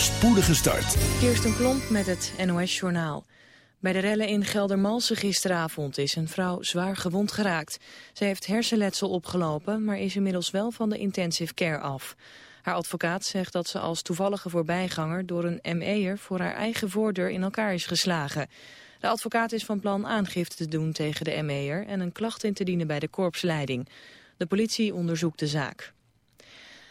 spoedige start. een Klomp met het NOS-journaal. Bij de rellen in Geldermalsen gisteravond is een vrouw zwaar gewond geraakt. Ze heeft hersenletsel opgelopen, maar is inmiddels wel van de intensive care af. Haar advocaat zegt dat ze als toevallige voorbijganger door een ME'er voor haar eigen voordeur in elkaar is geslagen. De advocaat is van plan aangifte te doen tegen de ME'er en een klacht in te dienen bij de korpsleiding. De politie onderzoekt de zaak.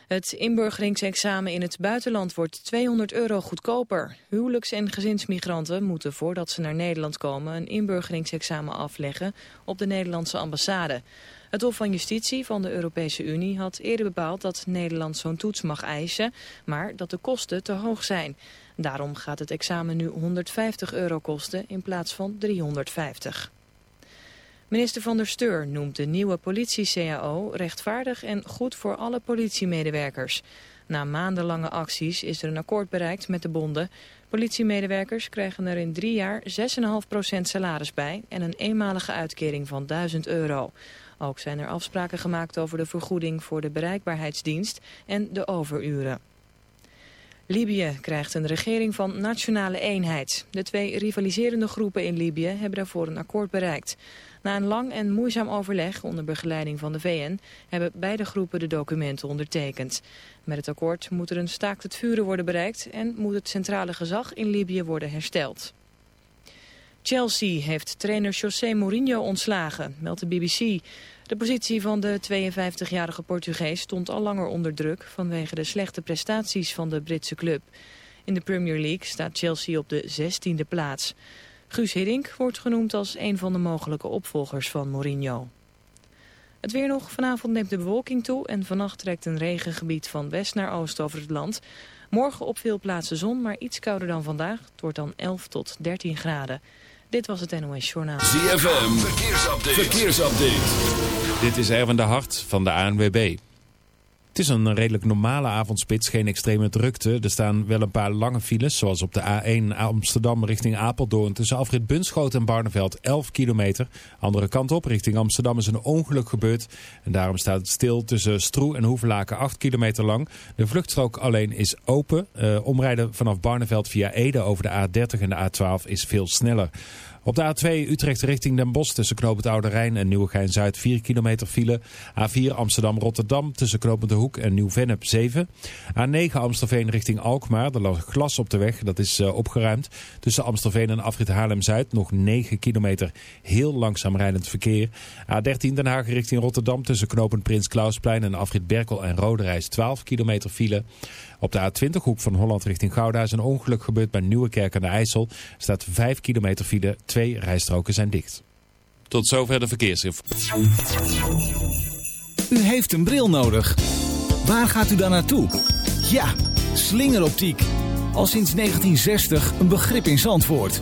Het inburgeringsexamen in het buitenland wordt 200 euro goedkoper. Huwelijks- en gezinsmigranten moeten voordat ze naar Nederland komen... een inburgeringsexamen afleggen op de Nederlandse ambassade. Het Hof van Justitie van de Europese Unie had eerder bepaald... dat Nederland zo'n toets mag eisen, maar dat de kosten te hoog zijn. Daarom gaat het examen nu 150 euro kosten in plaats van 350. Minister van der Steur noemt de nieuwe politie-CAO rechtvaardig en goed voor alle politiemedewerkers. Na maandenlange acties is er een akkoord bereikt met de bonden. Politiemedewerkers krijgen er in drie jaar 6,5% salaris bij en een eenmalige uitkering van 1000 euro. Ook zijn er afspraken gemaakt over de vergoeding voor de bereikbaarheidsdienst en de overuren. Libië krijgt een regering van nationale eenheid. De twee rivaliserende groepen in Libië hebben daarvoor een akkoord bereikt. Na een lang en moeizaam overleg onder begeleiding van de VN hebben beide groepen de documenten ondertekend. Met het akkoord moet er een staakt het vuren worden bereikt en moet het centrale gezag in Libië worden hersteld. Chelsea heeft trainer José Mourinho ontslagen, meldt de BBC. De positie van de 52-jarige Portugees stond al langer onder druk vanwege de slechte prestaties van de Britse club. In de Premier League staat Chelsea op de 16e plaats. Guus Hiddink wordt genoemd als een van de mogelijke opvolgers van Mourinho. Het weer nog. Vanavond neemt de bewolking toe en vannacht trekt een regengebied van west naar oost over het land. Morgen op veel plaatsen zon, maar iets kouder dan vandaag. Het wordt dan 11 tot 13 graden. Dit was het NOS Journaal. ZFM, verkeersupdate. verkeersupdate. Dit is Erwin de Hart van de ANWB. Het is een redelijk normale avondspits, geen extreme drukte. Er staan wel een paar lange files, zoals op de A1 Amsterdam richting Apeldoorn... tussen afrit Bunschoten en Barneveld, 11 kilometer. Andere kant op, richting Amsterdam is een ongeluk gebeurd. En daarom staat het stil tussen Stroe en Hoevelaken 8 kilometer lang. De vluchtstrook alleen is open. Uh, omrijden vanaf Barneveld via Ede over de A30 en de A12 is veel sneller. Op de A2 Utrecht richting Den Bosch tussen Knoop het Oude Rijn en Nieuwegein-Zuid 4 kilometer file. A4 Amsterdam-Rotterdam tussen Knoop de Hoek en Nieuw-Vennep 7. A9 Amstelveen richting Alkmaar. Er lag glas op de weg, dat is uh, opgeruimd. Tussen Amstelveen en Afrit Haarlem-Zuid nog 9 kilometer heel langzaam rijdend verkeer. A13 Den Haag richting Rotterdam tussen knooppunt Prins Klausplein en Afrit Berkel en Roderijs 12 kilometer file. Op de A20 hoek van Holland richting Gouda is een ongeluk gebeurd bij Nieuwekerk aan de IJssel. Er staat 5 kilometer file, twee rijstroken zijn dicht. Tot zover de verkeersinformatie. U heeft een bril nodig. Waar gaat u dan naartoe? Ja, slingeroptiek. Al sinds 1960 een begrip in Zandvoort.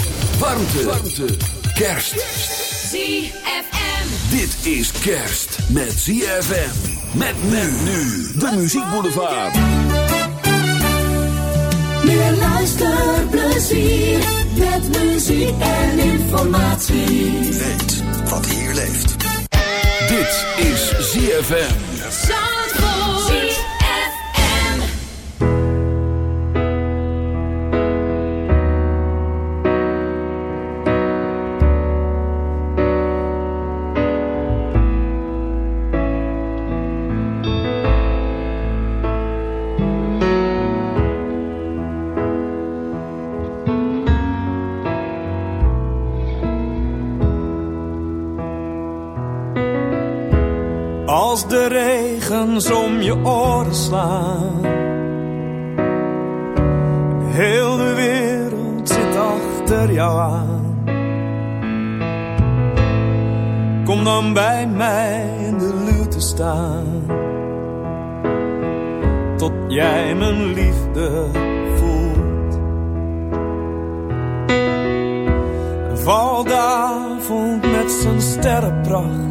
Warmte. Warmte. Kerst. ZFM. Dit is kerst met ZFM. Met men nu. De Muziekboulevard. Meer luisterplezier. Met muziek en informatie. Weet wat hier leeft. Dit is ZFM. Om je oren slaan. Heel de wereld zit achter jou aan. Kom dan bij mij in de luwte staan. Tot jij mijn liefde voelt. Val de avond met zijn sterrenpracht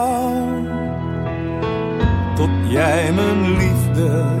jij mijn liefde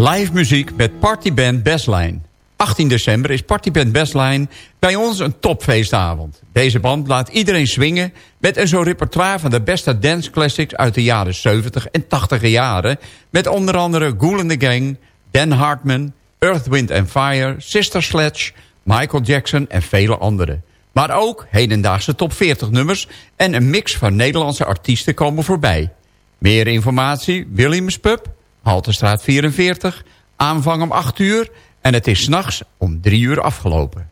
Live muziek met partyband Bestline. 18 december is partyband Bestline bij ons een topfeestavond. Deze band laat iedereen swingen met een zo repertoire van de beste dance classics uit de jaren 70 en 80 jaren. Met onder andere Ghoul in the Gang, Dan Hartman, Earth, Wind Fire, Sister Sledge, Michael Jackson en vele anderen. Maar ook hedendaagse top 40 nummers en een mix van Nederlandse artiesten komen voorbij. Meer informatie, Williams Pub, Haltestraat 44, aanvang om 8 uur en het is s'nachts om 3 uur afgelopen.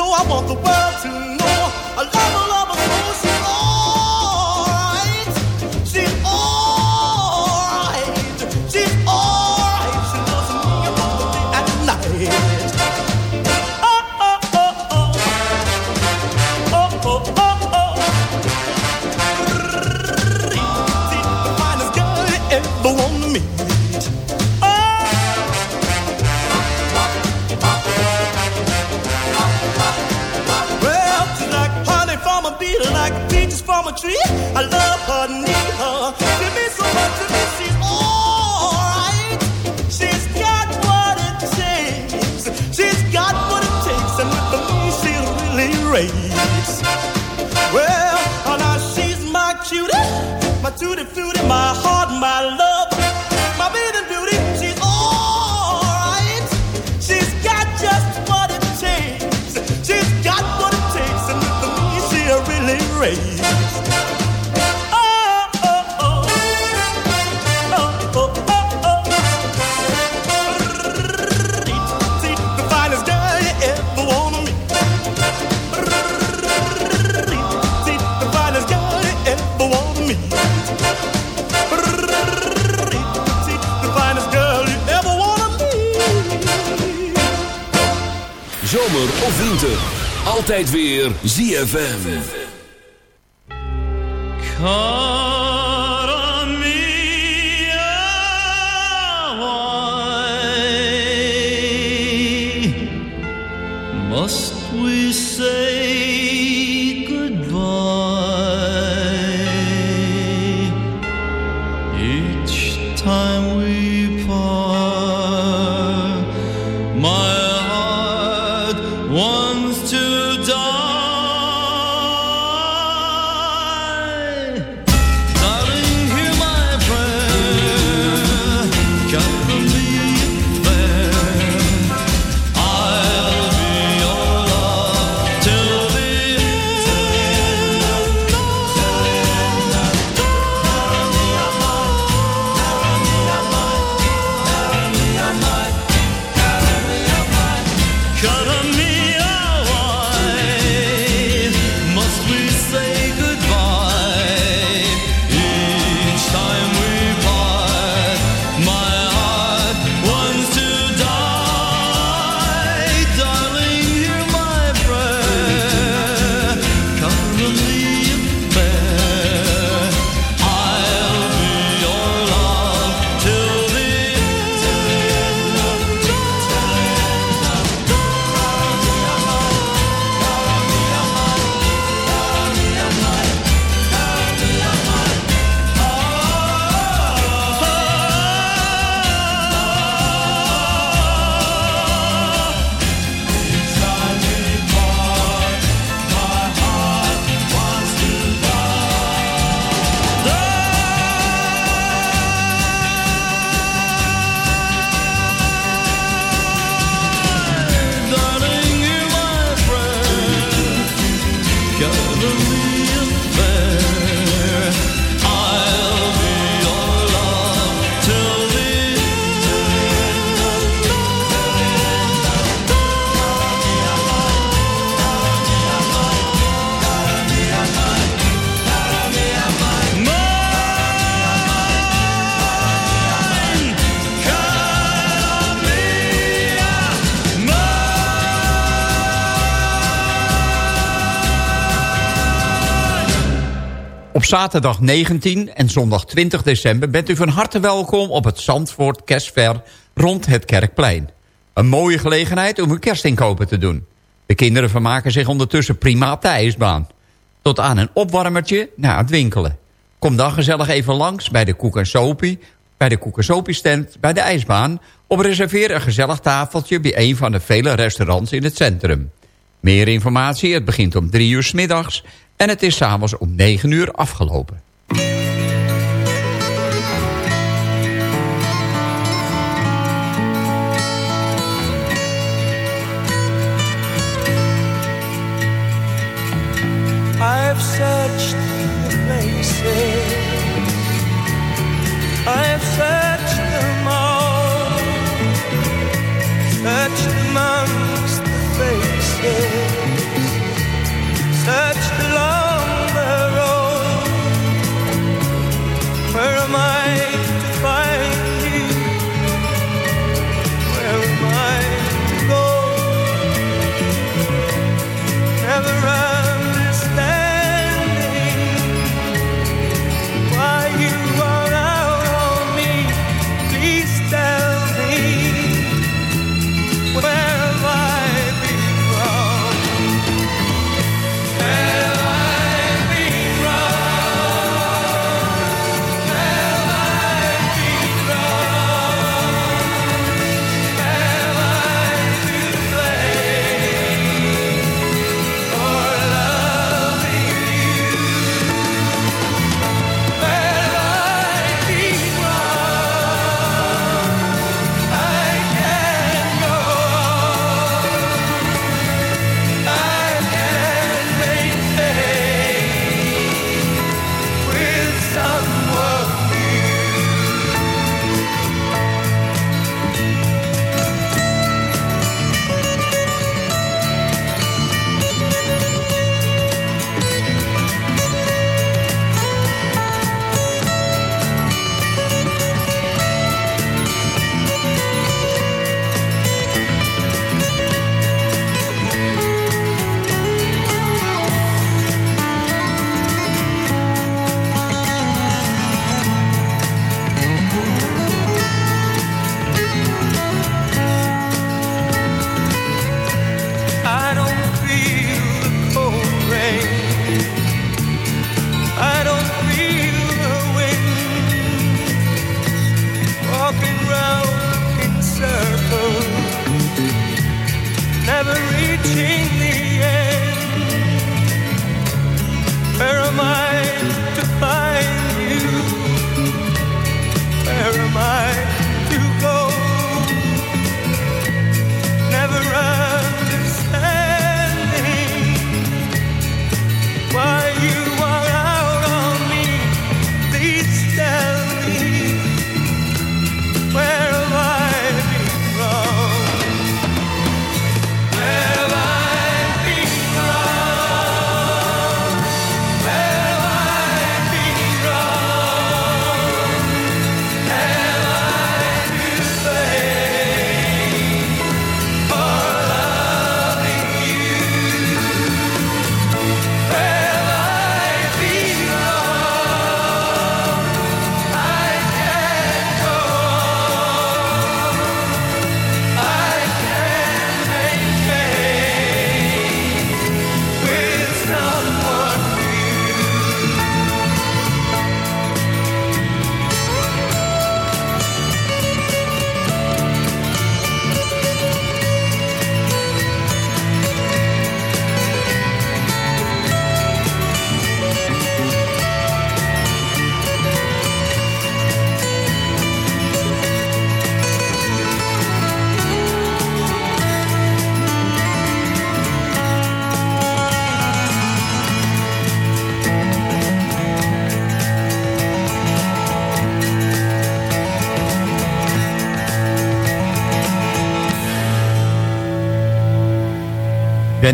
So I want the world. tree. I love her, need her. give me so much to me. She's alright. She's got what it takes. She's got what it takes, and with me moon she really rays. Well, now she's my cutie, my tutti frutti, my heart. Altijd weer ZFM. zaterdag 19 en zondag 20 december bent u van harte welkom op het Zandvoort Kerstver rond het Kerkplein. Een mooie gelegenheid om uw kerstinkopen te doen. De kinderen vermaken zich ondertussen prima op de ijsbaan. Tot aan een opwarmertje na het winkelen. Kom dan gezellig even langs bij de Koek en Sopie, bij de Koek en Sopie stand bij de ijsbaan... of reserveer een gezellig tafeltje bij een van de vele restaurants in het centrum. Meer informatie, het begint om drie uur s middags en het is s'avonds om 9 uur afgelopen. I've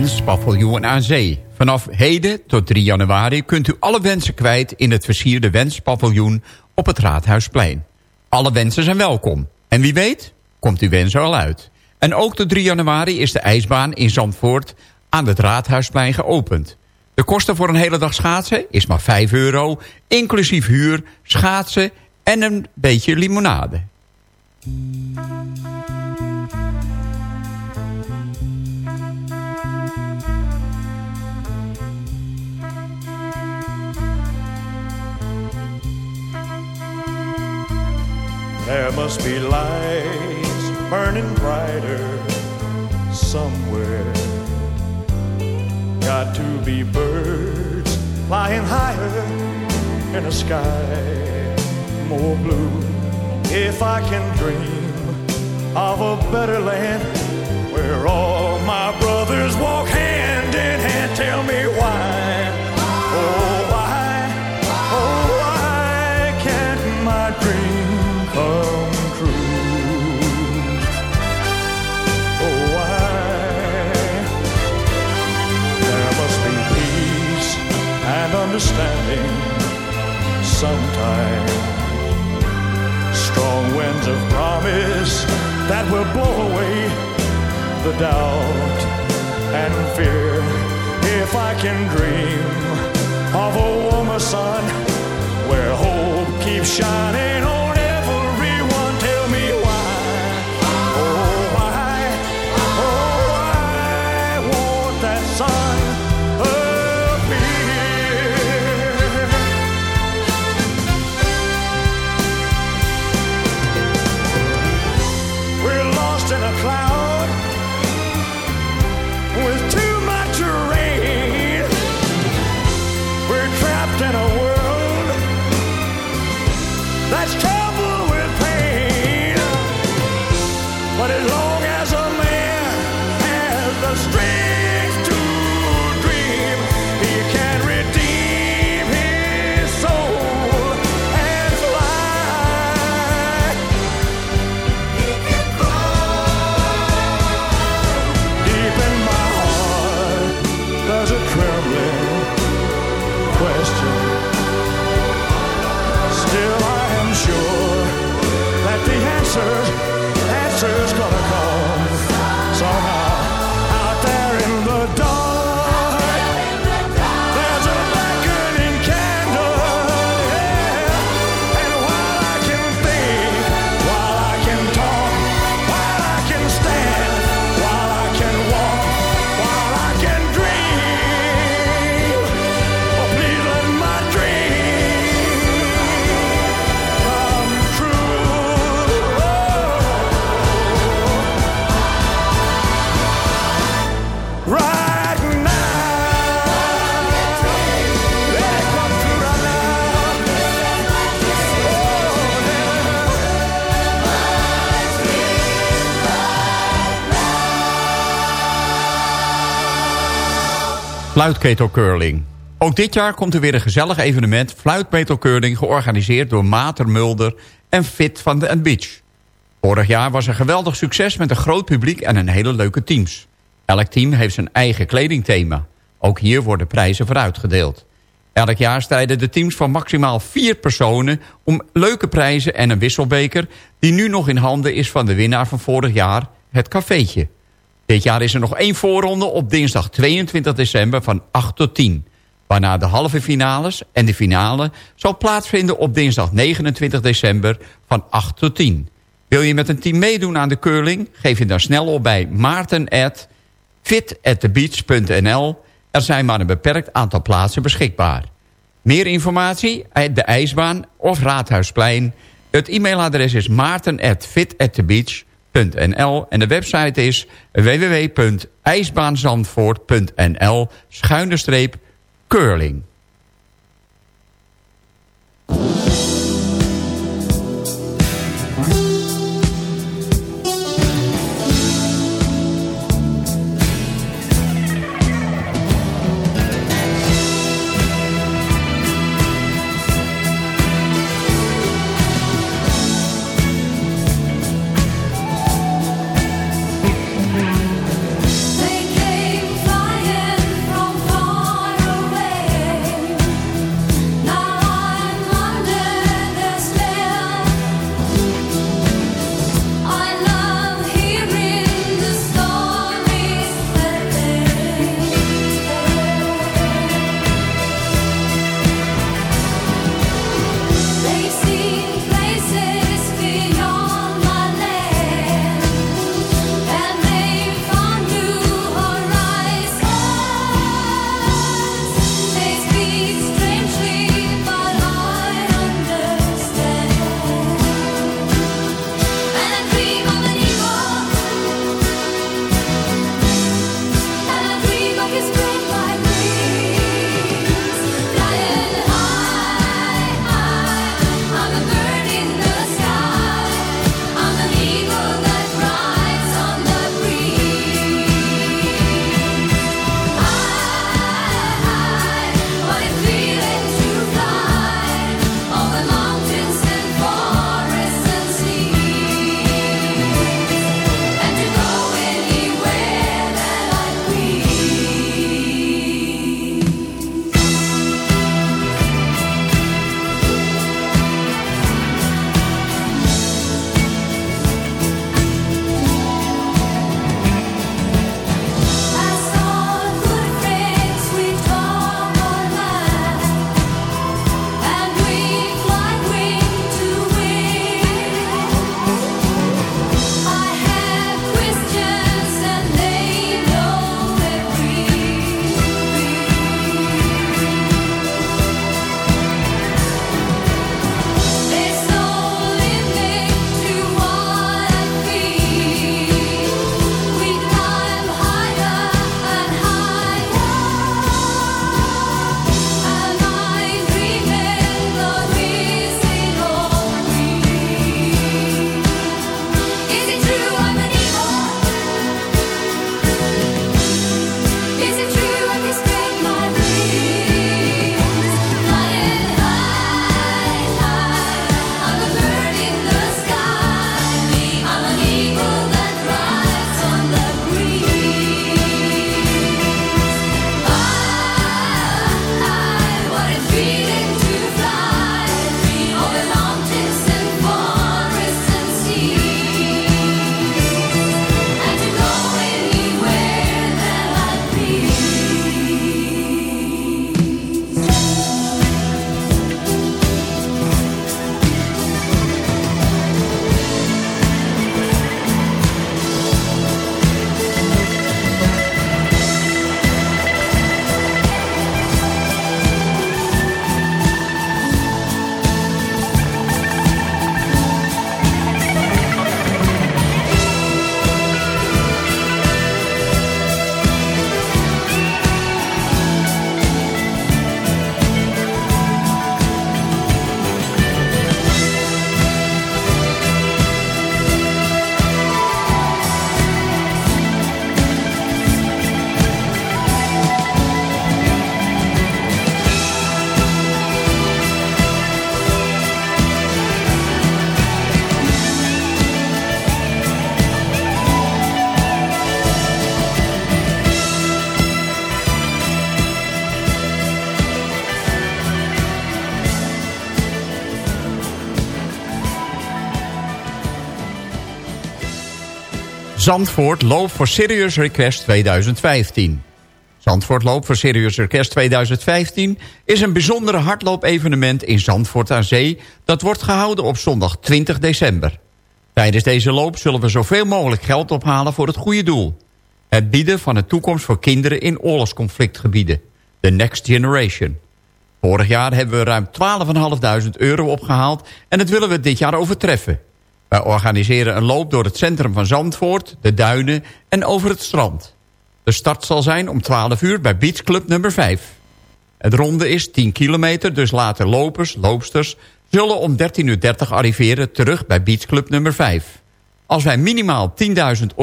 Wenspaviljoen aan Zee. Vanaf heden tot 3 januari kunt u alle wensen kwijt... in het versierde Wenspaviljoen op het Raadhuisplein. Alle wensen zijn welkom. En wie weet, komt uw wens er al uit. En ook tot 3 januari is de ijsbaan in Zandvoort... aan het Raadhuisplein geopend. De kosten voor een hele dag schaatsen is maar 5 euro... inclusief huur, schaatsen en een beetje limonade. There must be lights burning brighter somewhere. Got to be birds flying higher in a sky more blue. If I can dream of a better land where all my brothers walk hand in hand, tell me why. Oh, why, oh, why can't my dream understanding sometime. Strong winds of promise that will blow away the doubt and fear. If I can dream of a warmer sun where hope keeps shining on Fluitketelcurling. Ook dit jaar komt er weer een gezellig evenement Fluitketelcurling... georganiseerd door Mater Mulder en Fit van de Beach. Vorig jaar was een geweldig succes met een groot publiek en een hele leuke teams. Elk team heeft zijn eigen kledingthema. Ook hier worden prijzen voor uitgedeeld. Elk jaar strijden de teams van maximaal vier personen... om leuke prijzen en een wisselbeker... die nu nog in handen is van de winnaar van vorig jaar, het cafeetje. Dit jaar is er nog één voorronde op dinsdag 22 december van 8 tot 10. Waarna de halve finales en de finale zal plaatsvinden op dinsdag 29 december van 8 tot 10. Wil je met een team meedoen aan de curling? Geef je dan snel op bij maarten at fitatthebeach.nl. Er zijn maar een beperkt aantal plaatsen beschikbaar. Meer informatie? De IJsbaan of Raadhuisplein. Het e-mailadres is maarten@fitatthebeach.nl en de website is www.ijsbaanzandvoort.nl schuine streep curling. Zandvoort Loop voor Serious Request 2015. Zandvoort Loop voor Serious Request 2015 is een bijzondere hardloopevenement in Zandvoort aan Zee... dat wordt gehouden op zondag 20 december. Tijdens deze loop zullen we zoveel mogelijk geld ophalen voor het goede doel. Het bieden van een toekomst voor kinderen in oorlogsconflictgebieden. The Next Generation. Vorig jaar hebben we ruim 12.500 euro opgehaald... en dat willen we dit jaar overtreffen. Wij organiseren een loop door het centrum van Zandvoort, de duinen en over het strand. De start zal zijn om 12 uur bij Beach Club nummer 5. Het ronde is 10 kilometer, dus later lopers, loopsters... zullen om 13.30 uur arriveren terug bij Beach Club nummer 5. Als wij minimaal 10.000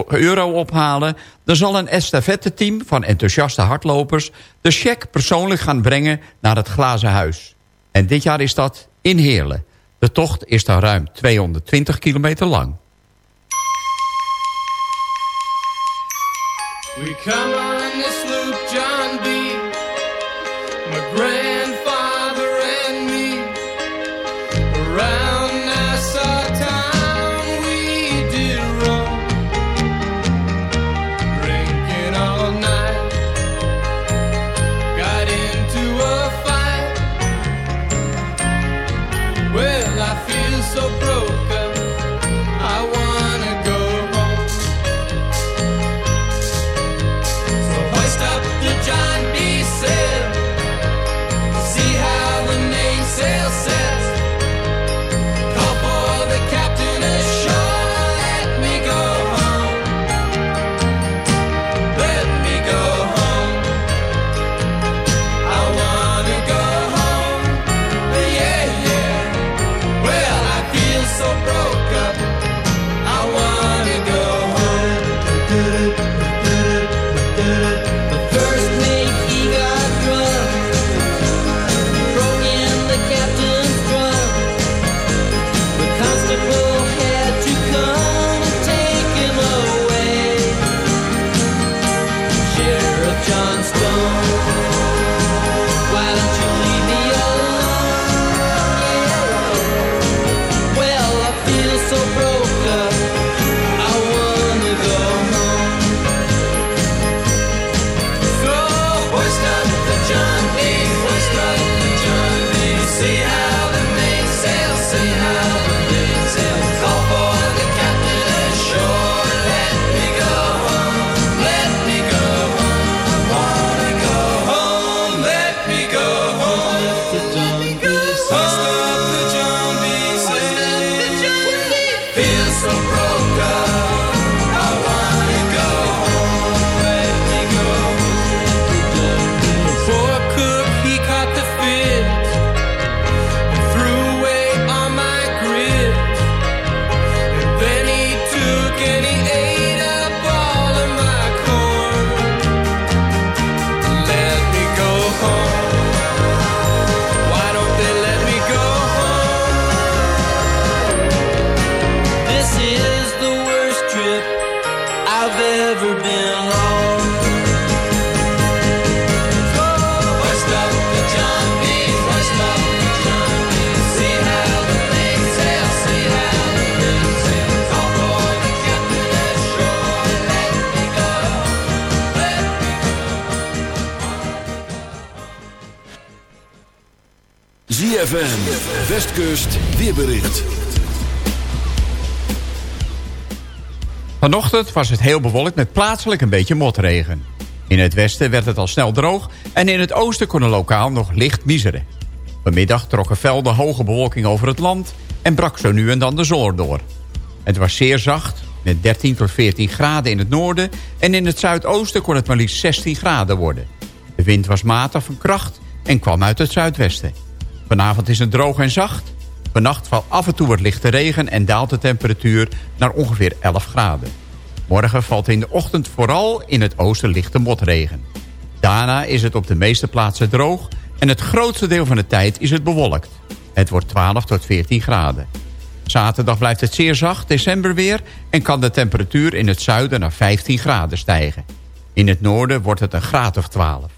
euro ophalen... dan zal een estafette-team van enthousiaste hardlopers... de cheque persoonlijk gaan brengen naar het Glazen Huis. En dit jaar is dat in Heerlen. De tocht is dan ruim 220 kilometer lang. We come ZFM, Westkust, weerbericht. Vanochtend was het heel bewolkt met plaatselijk een beetje motregen. In het westen werd het al snel droog en in het oosten kon er lokaal nog licht miseren. Vanmiddag trokken velden hoge bewolking over het land en brak zo nu en dan de zon door. Het was zeer zacht, met 13 tot 14 graden in het noorden... en in het zuidoosten kon het maar liefst 16 graden worden. De wind was matig van kracht en kwam uit het zuidwesten. Vanavond is het droog en zacht. Vannacht valt af en toe wat lichte regen en daalt de temperatuur naar ongeveer 11 graden. Morgen valt in de ochtend vooral in het oosten lichte motregen. Daarna is het op de meeste plaatsen droog en het grootste deel van de tijd is het bewolkt. Het wordt 12 tot 14 graden. Zaterdag blijft het zeer zacht, december weer... en kan de temperatuur in het zuiden naar 15 graden stijgen. In het noorden wordt het een graad of 12.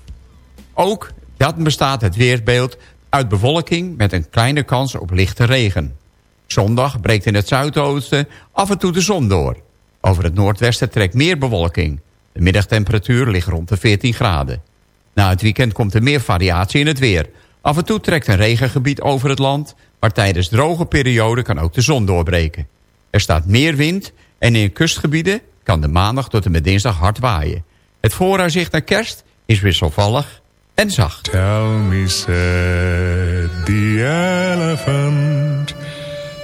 Ook dat bestaat het weerbeeld uit bewolking met een kleine kans op lichte regen. Zondag breekt in het zuidoosten af en toe de zon door. Over het noordwesten trekt meer bewolking. De middagtemperatuur ligt rond de 14 graden. Na het weekend komt er meer variatie in het weer. Af en toe trekt een regengebied over het land... maar tijdens droge perioden kan ook de zon doorbreken. Er staat meer wind en in kustgebieden kan de maandag tot en met dinsdag hard waaien. Het vooruitzicht naar kerst is wisselvallig en zacht. Tell me, said the elephant.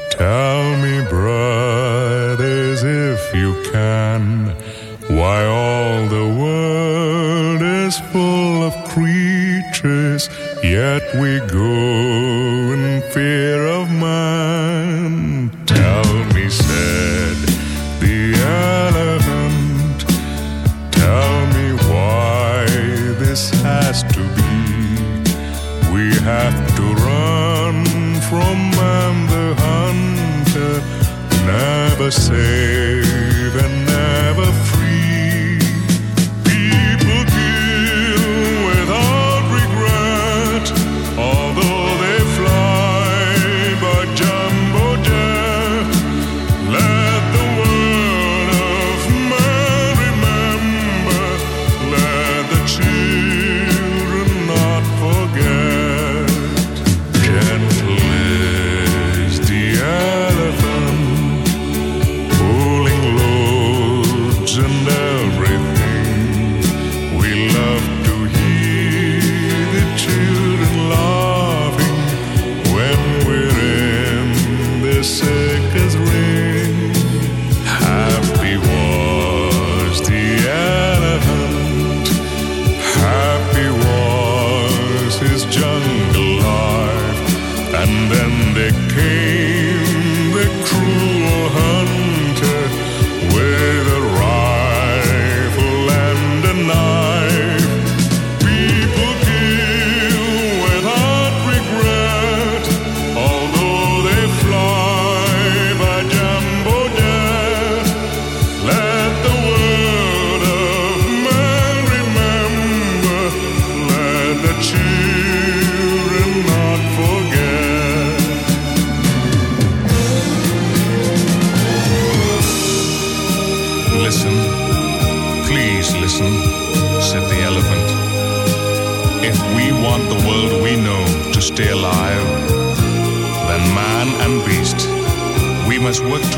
Tell me, brothers, if you can, why all the world is full of creatures, yet we go in fear of the same.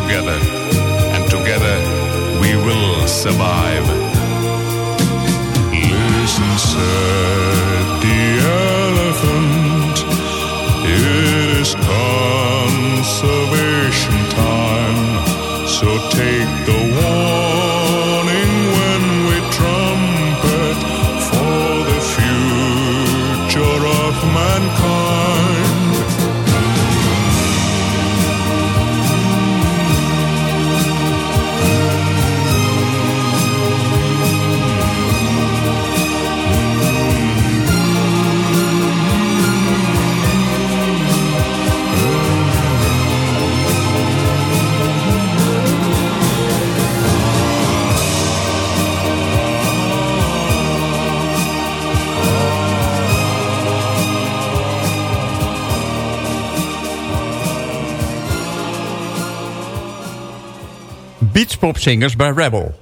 Together, Beachpopzingers bij Rebel.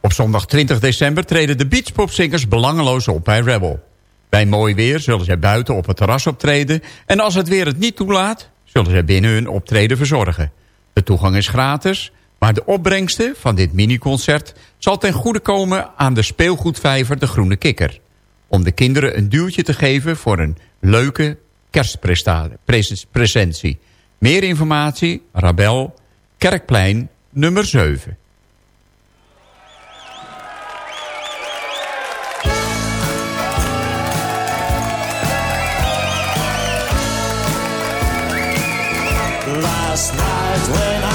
Op zondag 20 december treden de Beachpopzingers belangeloos op bij Rebel. Bij mooi weer zullen zij buiten op het terras optreden... en als het weer het niet toelaat, zullen zij binnen hun optreden verzorgen. De toegang is gratis, maar de opbrengsten van dit miniconcert... zal ten goede komen aan de speelgoedvijver De Groene Kikker. Om de kinderen een duwtje te geven voor een leuke kerstpresentie. Meer informatie, Rabel, Kerkplein, nummer 7. Last night when I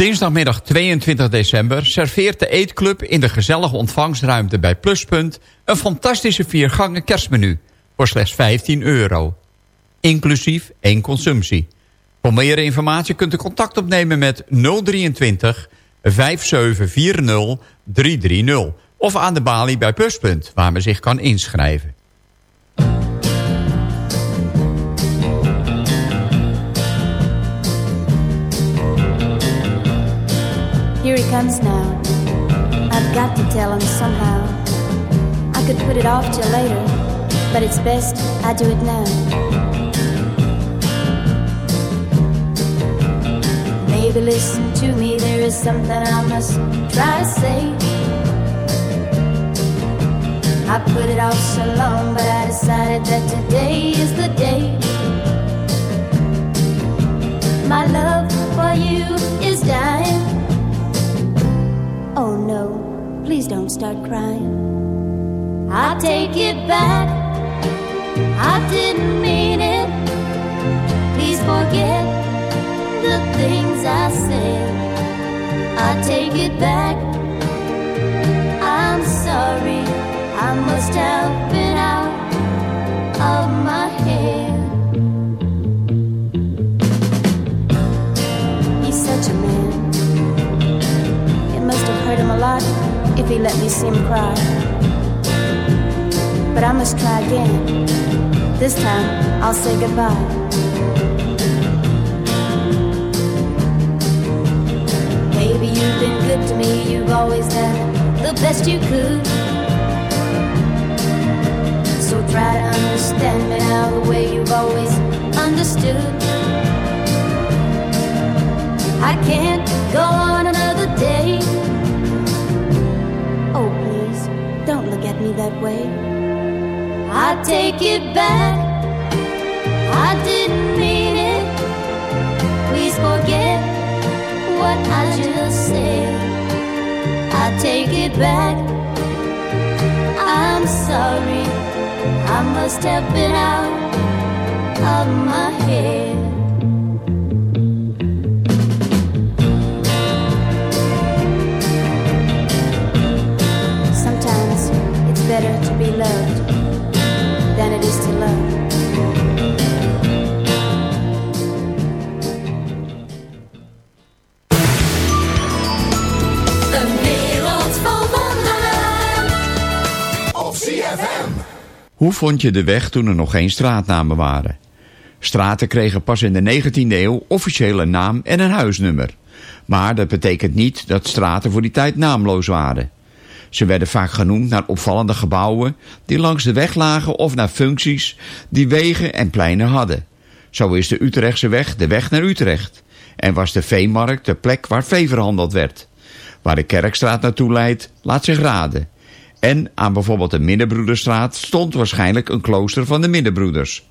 dinsdagmiddag 22 december serveert de Eetclub in de gezellige ontvangstruimte bij Pluspunt... een fantastische viergangen kerstmenu voor slechts 15 euro. Inclusief één consumptie. Voor meer informatie kunt u contact opnemen met 023 5740 330... of aan de balie bij Pluspunt, waar men zich kan inschrijven. Here he comes now. I've got to tell him somehow. I could put it off till later, but it's best I do it now. Maybe listen to me, there is something I must try to say. I put it off so long, but I decided that today is the day. My love for you is dying. Oh no, please don't start crying. I take it back. I didn't mean it. Please forget the things I said. I take it back. I'm sorry. I must have been out of my head. He let me see him cry. But I must try again. This time I'll say goodbye. Baby, you've been good to me. You've always done the best you could. So try to understand me now the way you've always understood. I can't go on another day. At me that way. I take it back. I didn't mean it. Please forget what I just said. I take it back. I'm sorry. I must have been out of my head. Hoe vond je de weg toen er nog geen straatnamen waren? Straten kregen pas in de 19e eeuw officieel een naam en een huisnummer. Maar dat betekent niet dat straten voor die tijd naamloos waren. Ze werden vaak genoemd naar opvallende gebouwen die langs de weg lagen of naar functies die wegen en pleinen hadden. Zo is de Utrechtse weg de weg naar Utrecht. En was de veemarkt de plek waar vee verhandeld werd. Waar de Kerkstraat naartoe leidt, laat zich raden. En aan bijvoorbeeld de Middenbroederstraat stond waarschijnlijk een klooster van de Middenbroeders.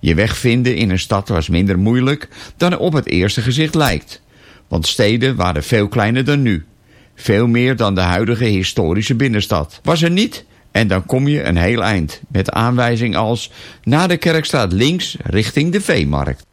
Je weg vinden in een stad was minder moeilijk dan op het eerste gezicht lijkt. Want steden waren veel kleiner dan nu. Veel meer dan de huidige historische binnenstad. Was er niet? En dan kom je een heel eind. Met aanwijzing als na de Kerkstraat links richting de Veemarkt.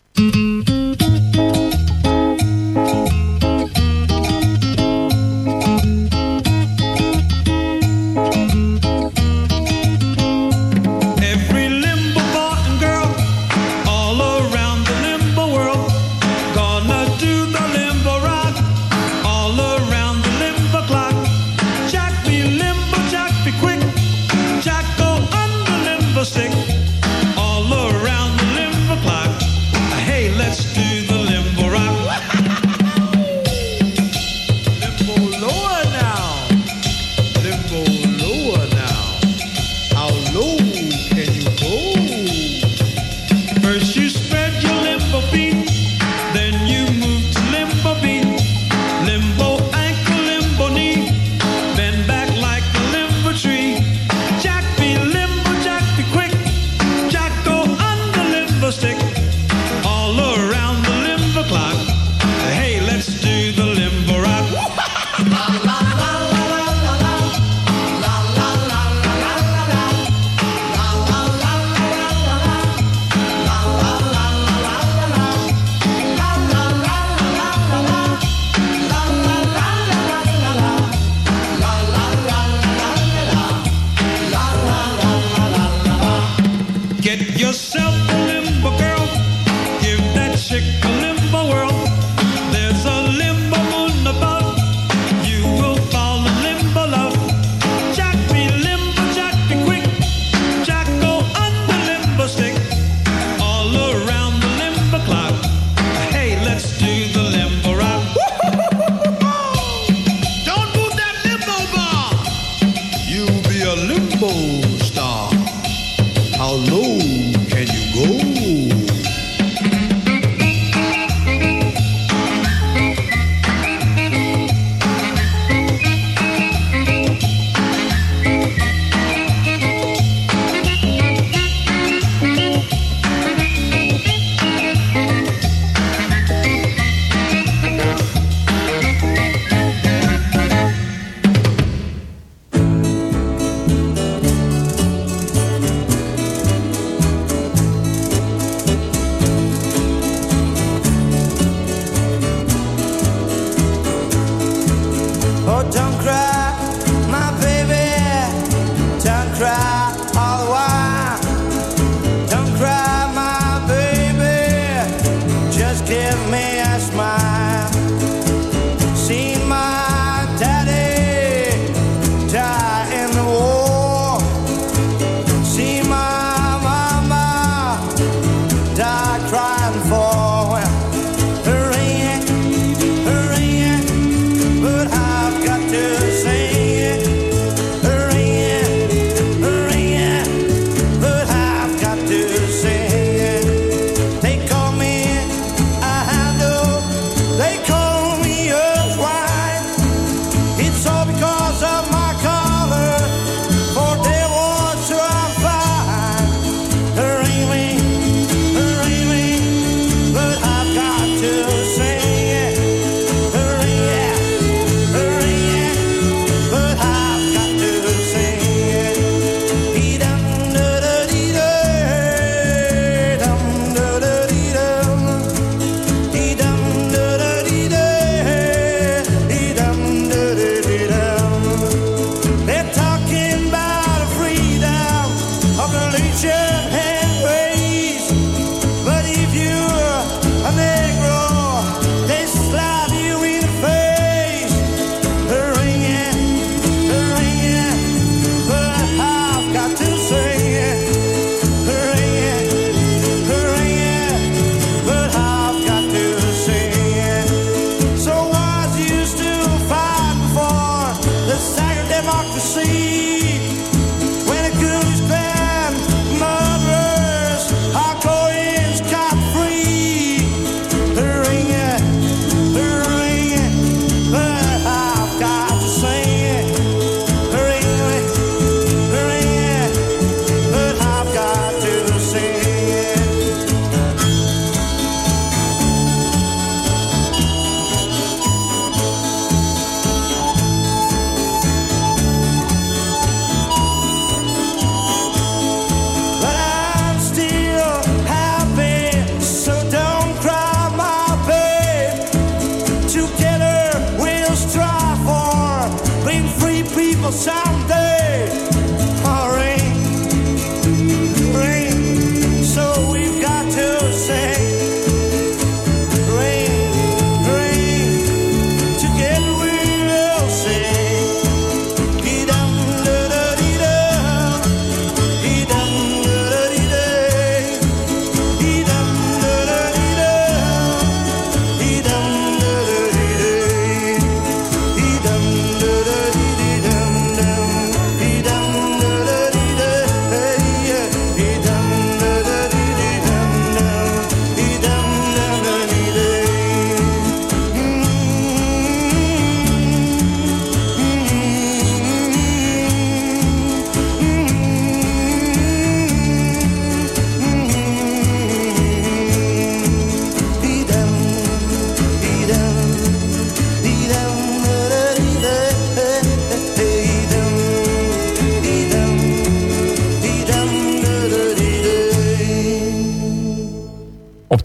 People someday.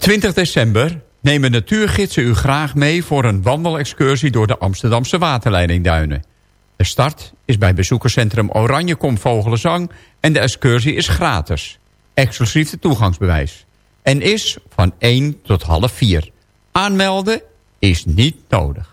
20 december nemen natuurgidsen u graag mee... voor een wandelexcursie door de Amsterdamse waterleidingduinen. De start is bij bezoekerscentrum Oranjekom Vogelenzang... en de excursie is gratis, exclusief de toegangsbewijs. En is van 1 tot half 4. Aanmelden is niet nodig.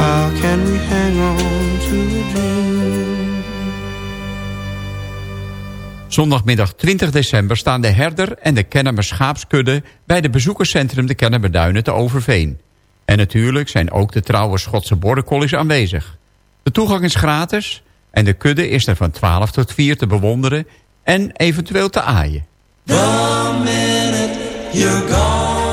How can we hang on to a dream? Zondagmiddag 20 december staan de herder en de Kennemer schaapskudde... bij de bezoekerscentrum de Kennemerduinen te Overveen. En natuurlijk zijn ook de trouwe Schotse bordercollies aanwezig. De toegang is gratis en de kudde is er van 12 tot 4 te bewonderen... en eventueel te aaien. The minute you're gone,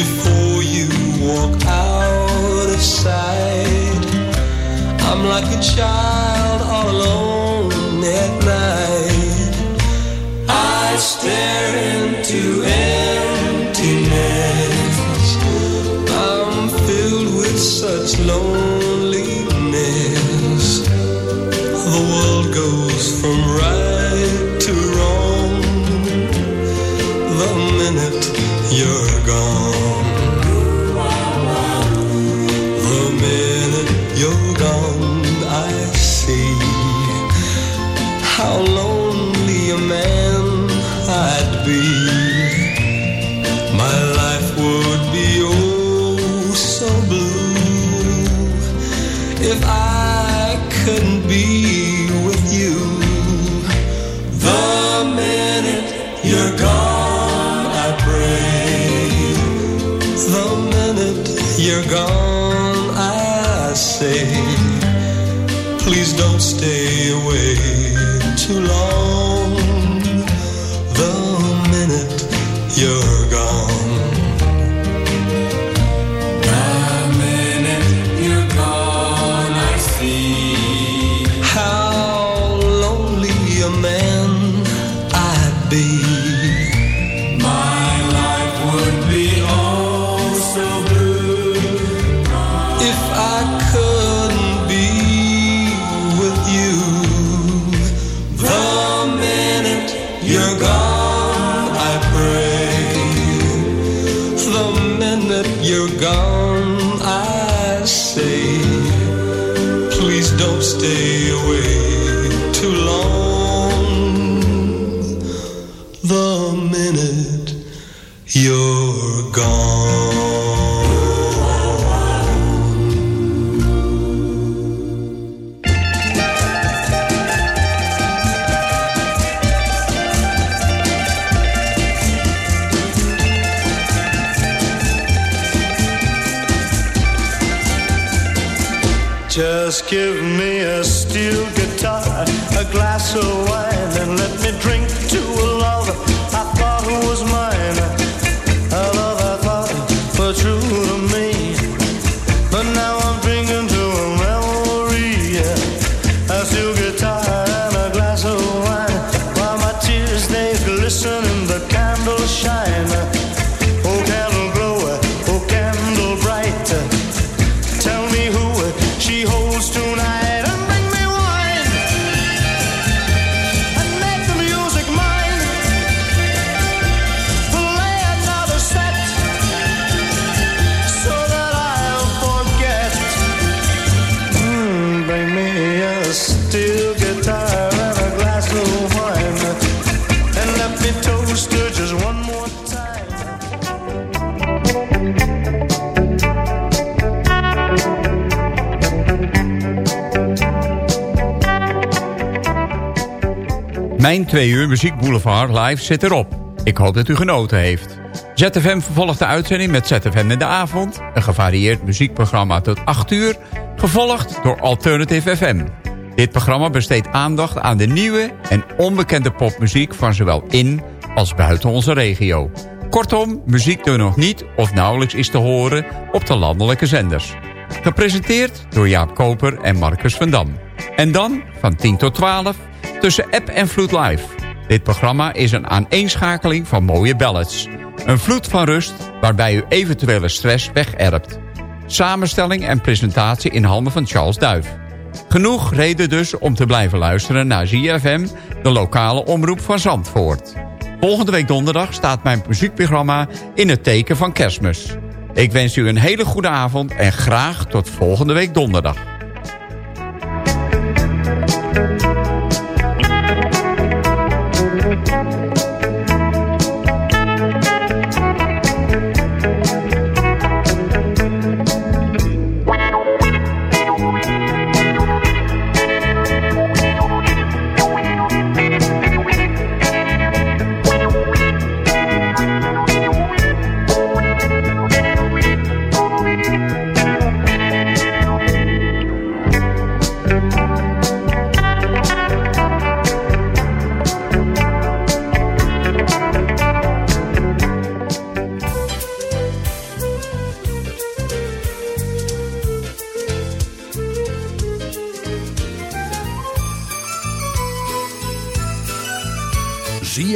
Before you walk out of sight, I'm like a child Mijn twee uur Muziek Boulevard live zit erop. Ik hoop dat u genoten heeft. ZFM vervolgt de uitzending met ZFM in de avond. Een gevarieerd muziekprogramma tot 8 uur. Gevolgd door Alternative FM. Dit programma besteedt aandacht aan de nieuwe en onbekende popmuziek... van zowel in als buiten onze regio. Kortom, muziek die nog niet of nauwelijks is te horen op de landelijke zenders. Gepresenteerd door Jaap Koper en Marcus van Dam. En dan, van 10 tot 12, tussen app en vloed live. Dit programma is een aaneenschakeling van mooie ballads. Een vloed van rust waarbij u eventuele stress wegerpt. Samenstelling en presentatie in handen van Charles Duif. Genoeg reden dus om te blijven luisteren naar ZFM, de lokale omroep van Zandvoort. Volgende week donderdag staat mijn muziekprogramma in het teken van kerstmis. Ik wens u een hele goede avond en graag tot volgende week donderdag.